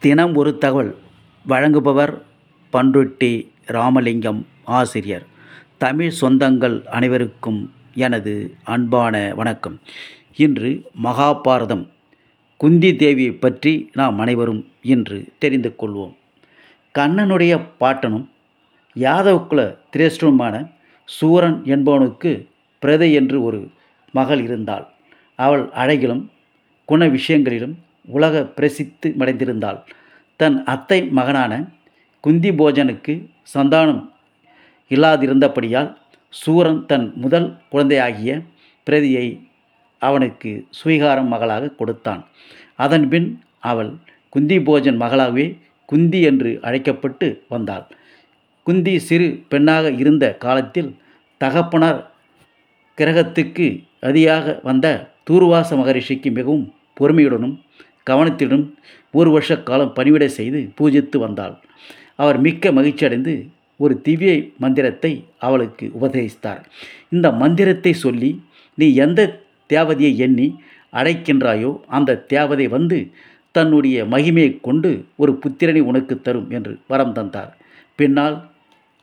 தினம் ஒரு தகவல். வழங்குபவர் பண்ருட்டி ராமலிங்கம் ஆசிரியர். தமிழ் சொந்தங்கள் அனைவருக்கும் எனது அன்பான வணக்கம். இன்று மகாபாரதம் குந்தி தேவியை பற்றி நாம் அனைவரும் இன்று தெரிந்து கொள்வோம். கண்ணனுடைய பாட்டனும் யாதவகுல திரேஷ்டனுமான சூரன் என்பவனுக்கு பிரதை என்று ஒரு மகள் இருந்தாள். அவள் அழகிலும் குண விஷயங்களிலும் உலக பிரசித்து மடைந்திருந்தாள் தன் அத்தை மகனான குந்தி போஜனுக்கு சந்தானம் இல்லாதிருந்தபடியால் சூரன் தன் முதல் குழந்தையாகிய பிரதியை அவனுக்கு சுவீகாரம் மகளாக கொடுத்தான். அதன்பின் அவள் குந்தி போஜன் மகளாகவே குந்தி என்று அழைக்கப்பட்டு வந்தாள். குந்தி சிறு பெண்ணாக இருந்த காலத்தில் தகப்பனார் கிரகத்துக்கு அதியாக வந்த தூர்வாச மகரிஷிக்கு மிகவும் பொறுமையுடனும் கவனத்திடம் ஒரு வருஷ காலம் பணிவிடை செய்து பூஜித்து வந்தாள். அவர் மிக்க மகிழ்ச்சியடைந்து ஒரு திவ்ய மந்திரத்தை அவளுக்கு உபதேசித்தார். இந்த மந்திரத்தை சொல்லி நீ எந்த தேவதையை எண்ணி அடைக்கின்றாயோ அந்த தேவதை வந்து தன்னுடைய மகிமையை கொண்டு ஒரு புத்திரனை உனக்கு தரும் என்று வரம் தந்தார். பின்னால்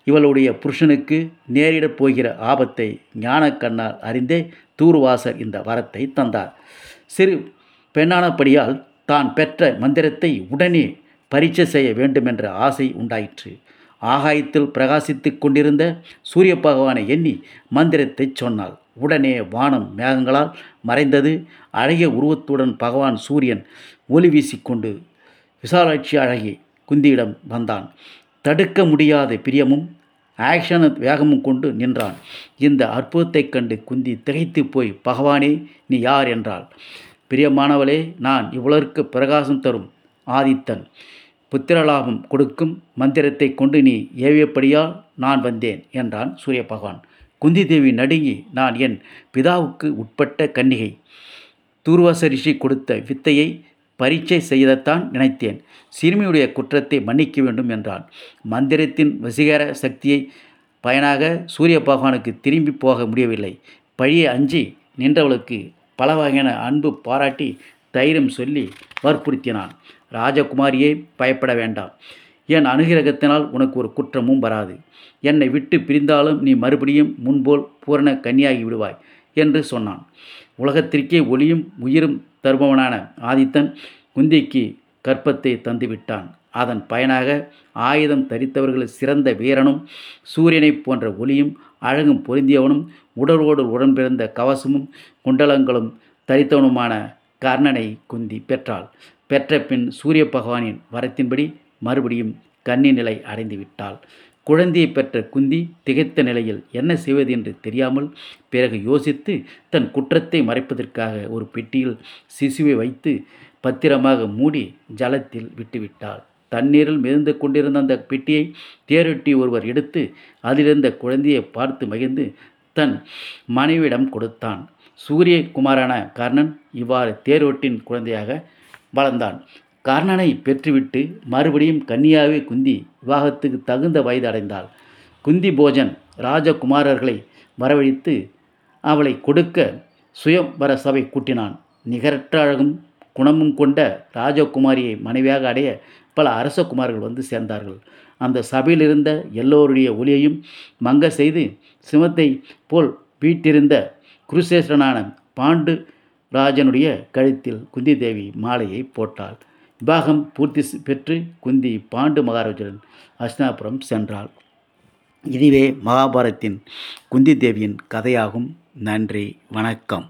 இவளுடைய புருஷனுக்கு நேரிடப் போகிற ஆபத்தை ஞானக்கண்ணால் அறிந்தே தூர்வாசர் இந்த வரத்தை தந்தார். சிறு பெண்ணானபடியால் தான் பெற்ற மந்திரத்தை உடனே பரீட்சை செய்ய வேண்டுமென்ற ஆசை உண்டாயிற்று. ஆகாயத்தில் பிரகாசித்து கொண்டிருந்த சூரிய பகவானை எண்ணி மந்திரத்தை சொன்னாள். உடனே வானம் மேகங்களால் மறைந்தது. அழகிய உருவத்துடன் பகவான் சூரியன் ஒளி வீசிக்கொண்டு விசாலாட்சி அழகி குந்தியிடம் வந்தான். தடுக்க முடியாத பிரியமும் ஆக்ஷன வேகமும் கொண்டு நின்றான். இந்த அற்புதத்தைக் கண்டு குந்தி திகைத்து போய் பகவானே நீ யார்? என்றாள். பிரியமானவளே நான் இவ்வுலருக்கு பிரகாசம் தரும் ஆதித்தன். புத்திரலாபம் கொடுக்கும் மந்திரத்தை கொண்டு நீ ஏவியபடியால் நான் வந்தேன் என்றான் சூரிய பகவான் குந்தி தேவி நடுங்கி நான் என் பிதாவுக்கு உட்பட்ட கன்னிகை. தூர்வாச ரிஷி கொடுத்த வித்தையை பரீட்சை செய்யத்தான் நினைத்தேன். சிறுமியுடைய குற்றத்தை மன்னிக்க வேண்டும் என்றான். மந்திரத்தின் வசீகர சக்தியை பயனாக சூரிய பகவானுக்கு திரும்பி போக முடியவில்லை. பழியை அஞ்சி நின்றவளுக்கு பல வகையான அன்பு பாராட்டி தைரியம் சொல்லி வற்புறுத்தினான். ராஜகுமாரியே பயப்பட வேண்டாம். என் அனுகிரகத்தினால் உனக்கு ஒரு குற்றமும் வராது. என்னை விட்டு பிரிந்தாலும் நீ மறுபடியும் முன்போல் பூரண கன்னியாகி விடுவாய் என்று சொன்னான். உலகத்திற்கே ஒளியும் உயிரும் தருபவனான ஆதித்தன் குந்திக்கு கற்பத்தை தந்துவிட்டான். அதன் பயனாக ஆயுதம் தரித்தவர்கள் சிறந்த வீரனும் சூரியனைப் போன்ற ஒளியும் அழகும் பொருந்தியவனும் உடலோடு உடன்பிறந்த கவசமும் குண்டலங்களும் தரித்தவனுமான கர்ணனை குந்தி பெற்றாள். பெற்ற பின் சூரிய பகவானின் வரத்தின்படி மறுபடியும் கன்னி நிலை அடைந்து விட்டாள். குழந்தையை பெற்ற குந்தி திகைத்த நிலையில் என்ன செய்வது என்று தெரியாமல் பிறகு யோசித்து தன் குற்றத்தை மறைப்பதற்காக ஒரு பெட்டியில் சிசுவை வைத்து பத்திரமாக மூடி ஜலத்தில் விட்டுவிட்டாள். தண்ணீரில் மிதந்து கொண்டிருந்த அந்த பெட்டியை தேரொட்டி ஒருவர் எடுத்து அதிலிருந்த குழந்தையை பார்த்து மகிழ்ந்து தன் மனைவியிடம் கொடுத்தான். சூரியகுமாரான கர்ணன் இவ்வாறு தேரோட்டின் குழந்தையாக வளர்ந்தான். கர்ணனை பெற்றுவிட்டு மறுபடியும் கன்னியாவே குந்தி விவாகத்துக்கு தகுந்த வயது அடைந்தாள். குந்தி போஜன் ராஜகுமாரர்களை வரவழைத்து அவளை கொடுக்க சுயம்பர சபை கூட்டினான். நிகரற்ற அழகும் குணமும் கொண்ட ராஜகுமாரியை மனைவியாக அடைய பல அரசகுமார்கள் வந்து சேர்ந்தார்கள். அந்த சபையில் இருந்த எல்லோருடைய ஒளியையும் மங்க செய்து சிமத்தை போல் வீட்டிருந்த குருசேஸ்வரனான பாண்டு ராஜனுடைய கழுத்தில் குந்தி தேவி மாலையை போட்டாள். விவாகம் பூர்த்தி பெற்று குந்தி பாண்டு மகாராஜன் அஸ்னாபுரம் சென்றாள். இதுவே மகாபாரத்தின் குந்தி தேவியின் கதையாகும். நன்றி வணக்கம்.